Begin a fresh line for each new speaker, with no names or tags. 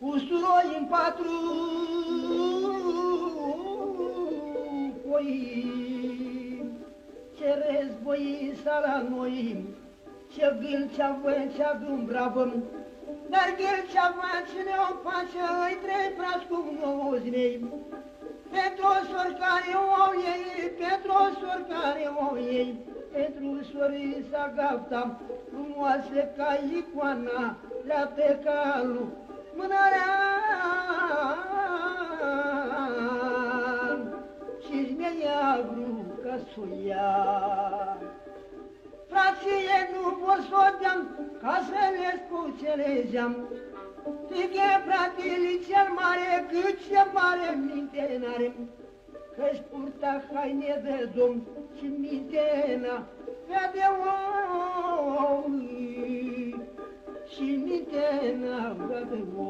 Usuroi în patru Poi război la noi, ce gâlcea vâncea dumbravă, dar gâlcea cine o face, îi trei frați cu nouzi mei. Pentru o sor care o au ei, pentru o sor care o au ei, pentru sorița gafta, frumoase ca icoana, la pe calul, mânarea. Și negru că căsuia. Frație nu pot sodeam, ca să le scucelezeam, Tighe fratele cel mare, cât ce mare minte n-are, Că-și purta haine de domn și minte n-a, de om, și minte n-a, de om.